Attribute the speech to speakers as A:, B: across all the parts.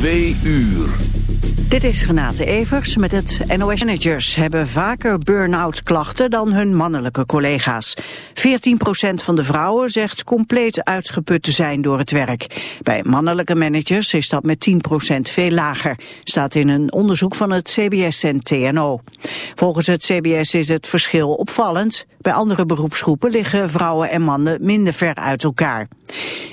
A: Twee uur.
B: Dit is Renate Evers met het NOS Managers hebben vaker burn-out klachten dan hun mannelijke collega's. 14% van de vrouwen zegt compleet uitgeput te zijn door het werk. Bij mannelijke managers is dat met 10% veel lager, staat in een onderzoek van het CBS en TNO. Volgens het CBS is het verschil opvallend. Bij andere beroepsgroepen liggen vrouwen en mannen minder ver uit elkaar.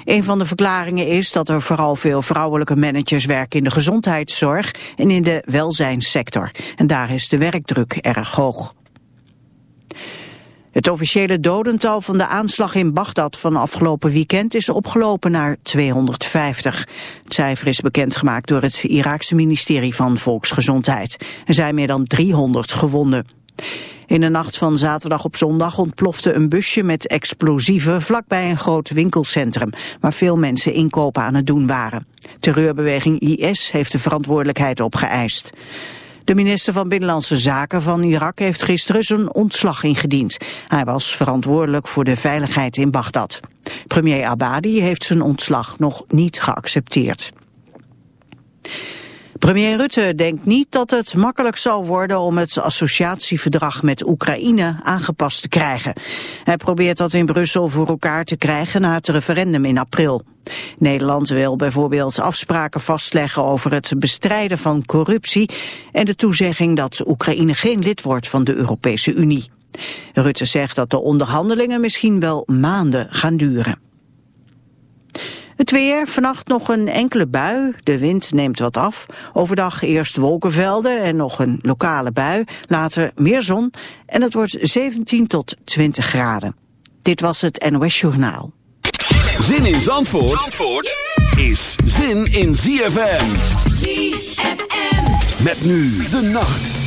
B: Een van de verklaringen is dat er vooral veel vrouwelijke managers werken in de gezondheidszorg en in de welzijnssector. En daar is de werkdruk erg hoog. Het officiële dodental van de aanslag in Bagdad van afgelopen weekend is opgelopen naar 250. Het cijfer is bekendgemaakt door het Iraakse ministerie van Volksgezondheid. Er zijn meer dan 300 gewonden. In de nacht van zaterdag op zondag ontplofte een busje met explosieven vlakbij een groot winkelcentrum, waar veel mensen inkopen aan het doen waren. Terreurbeweging IS heeft de verantwoordelijkheid opgeëist. De minister van Binnenlandse Zaken van Irak heeft gisteren zijn ontslag ingediend. Hij was verantwoordelijk voor de veiligheid in Bagdad. Premier Abadi heeft zijn ontslag nog niet geaccepteerd. Premier Rutte denkt niet dat het makkelijk zal worden om het associatieverdrag met Oekraïne aangepast te krijgen. Hij probeert dat in Brussel voor elkaar te krijgen na het referendum in april. Nederland wil bijvoorbeeld afspraken vastleggen over het bestrijden van corruptie en de toezegging dat Oekraïne geen lid wordt van de Europese Unie. Rutte zegt dat de onderhandelingen misschien wel maanden gaan duren. Het weer, vannacht nog een enkele bui. De wind neemt wat af. Overdag eerst wolkenvelden en nog een lokale bui. Later meer zon en het wordt 17 tot 20 graden. Dit was het NOS Journaal.
A: Zin in Zandvoort, Zandvoort is zin in ZFM. ZFM. Met nu de nacht.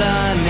C: Babylon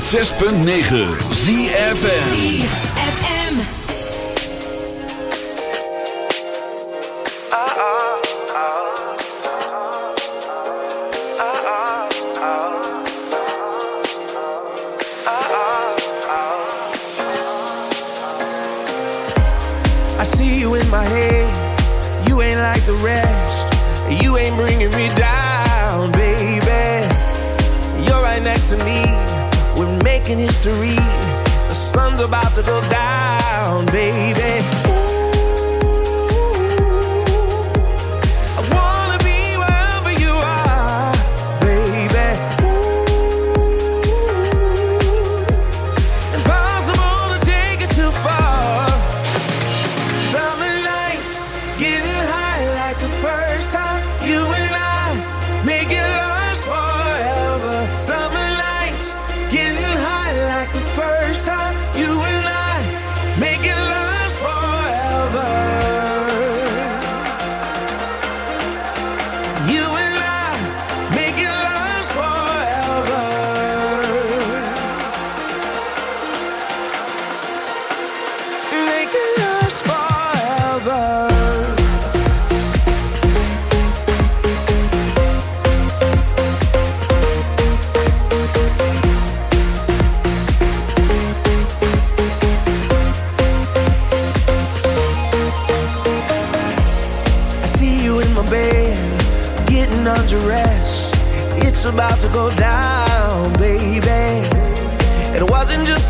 D: first time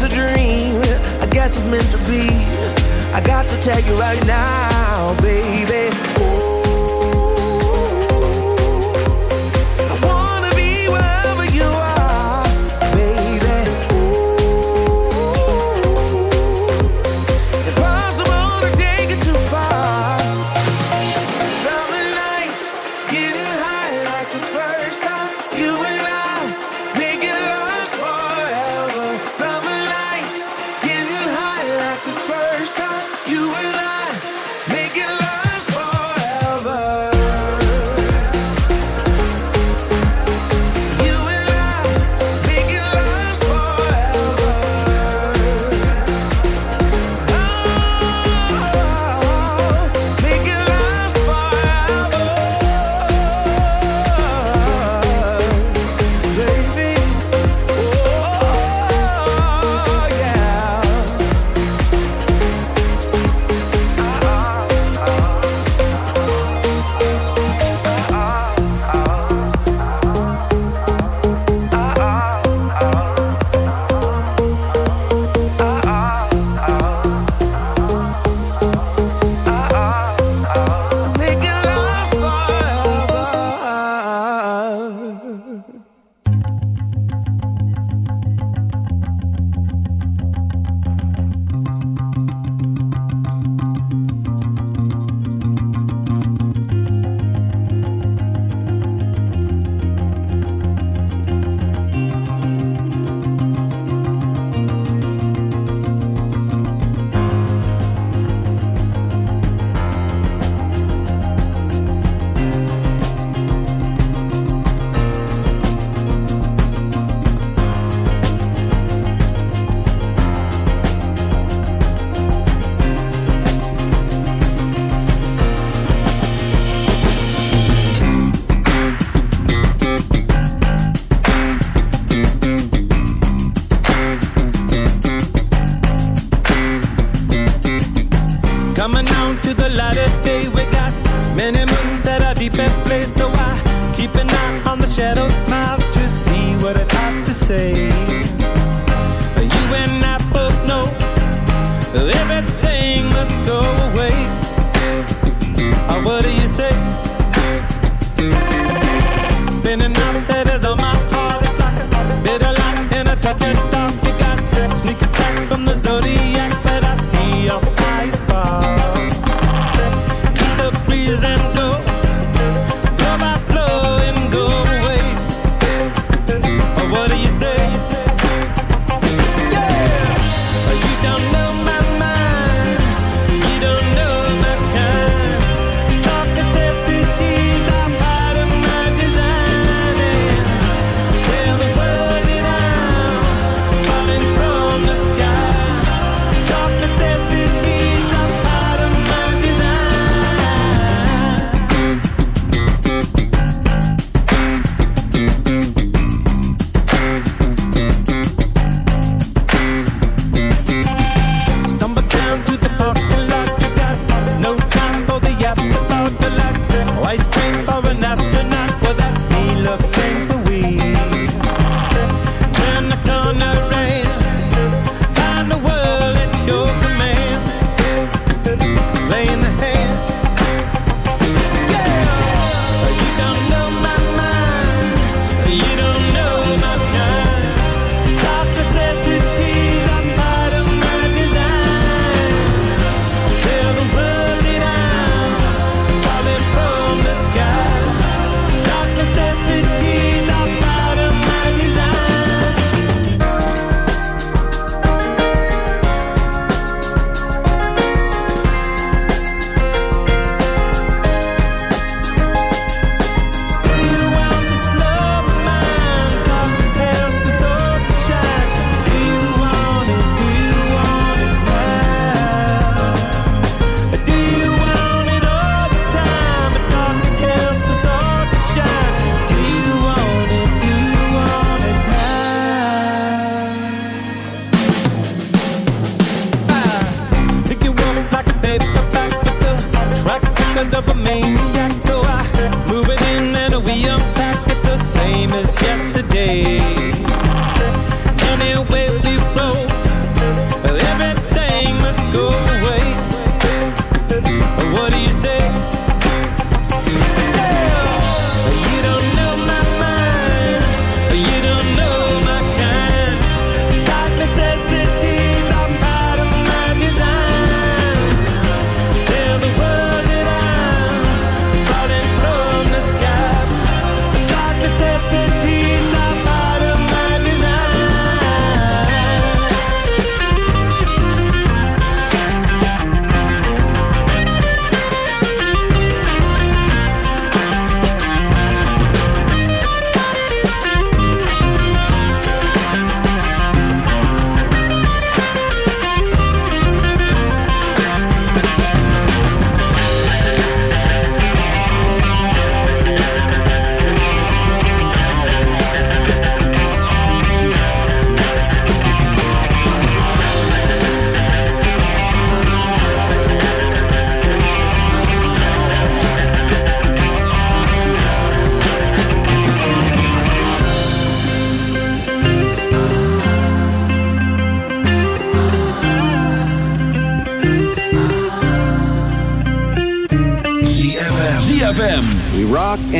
D: a dream. I
E: guess it's meant to be. I got to tell you right now, baby.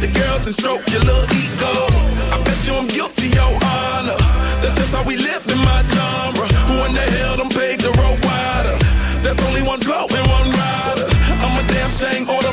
F: the girls and stroke your little ego. I bet you I'm guilty, your honor. That's just how we live in my genre. Who in the hell done paved the road wider? There's only one blow and one rider. I'm a damn shame, order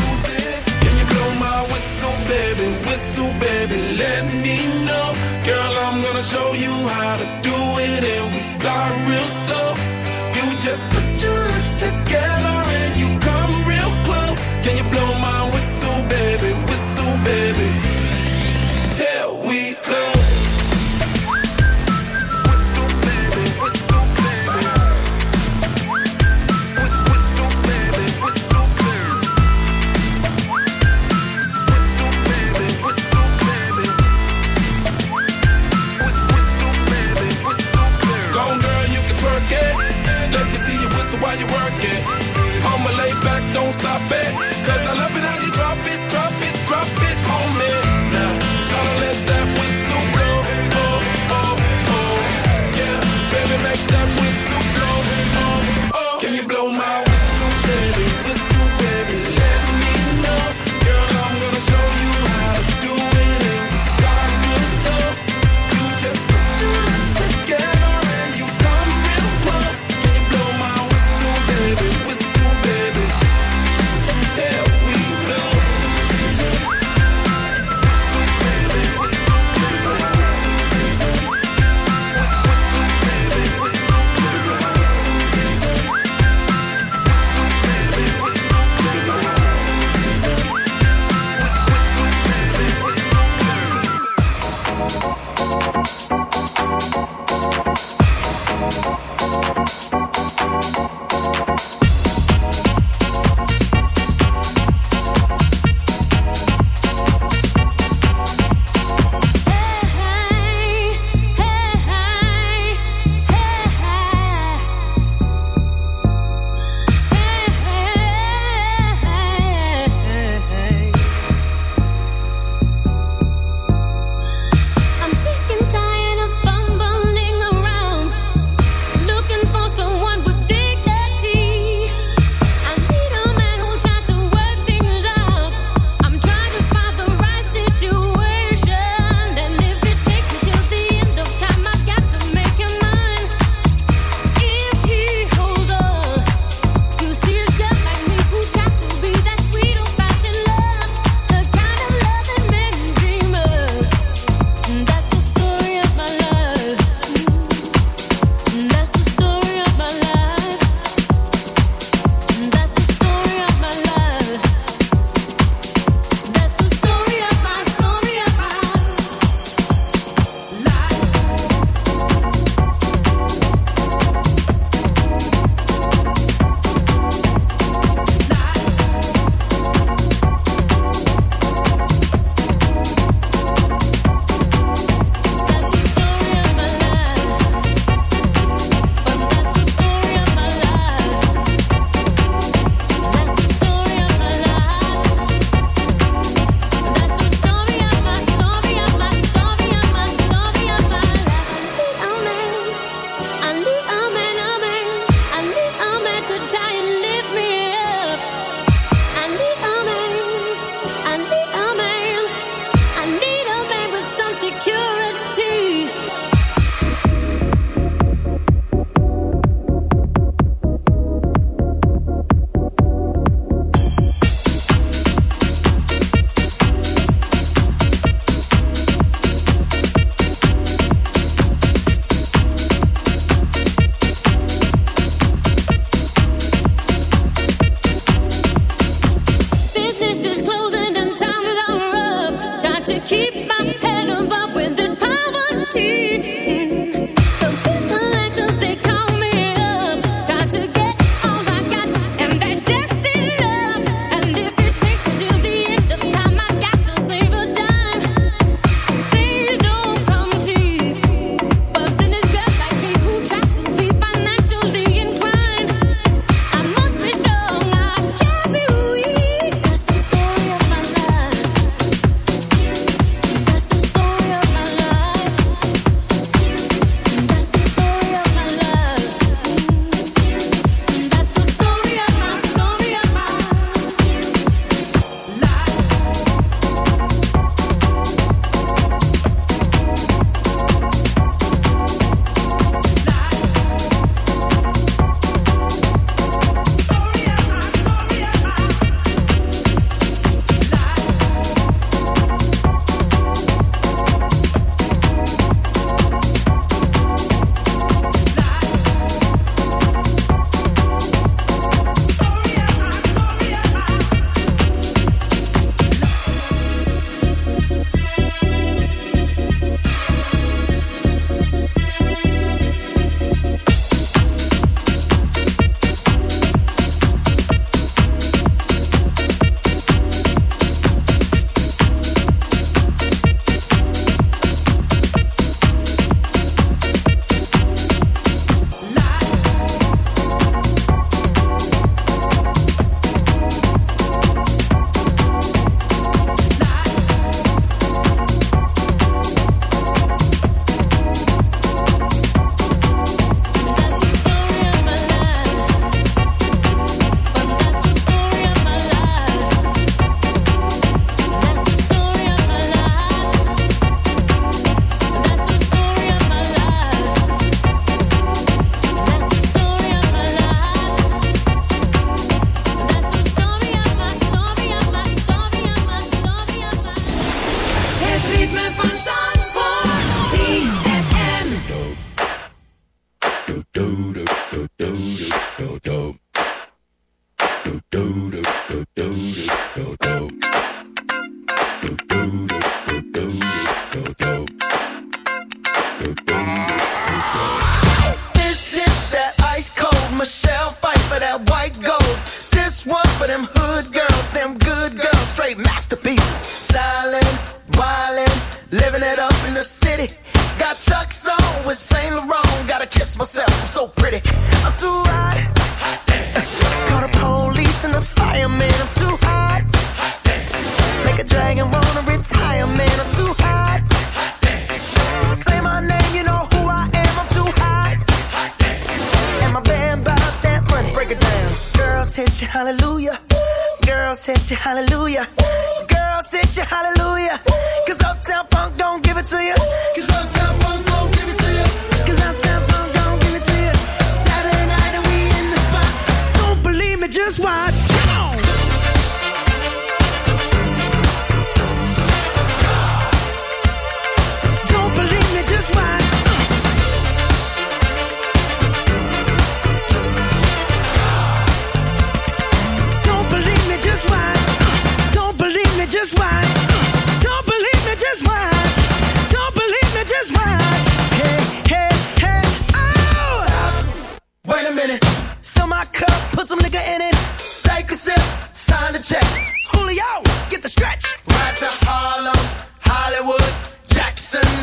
G: show you how to do it, and we start real slow.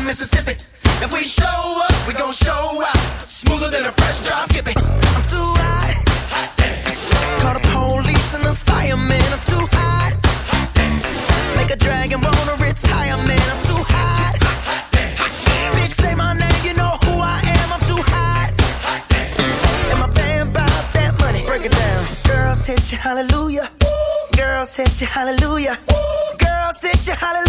C: Mississippi. If we show up, we gon' show out. Smoother than a fresh drop. skipping. I'm too hot. Hot dance. Call the police and the firemen. I'm too hot. Hot dance. Make a dragon wanna retire, man. I'm too hot. Hot dance. Hot. Bitch, say my name, you know who I am. I'm too hot. Hot dance. And my band bout that money. Break it down. Girls hit you, hallelujah. Ooh. Girls hit you, hallelujah. Ooh. Girls hit you, hallelujah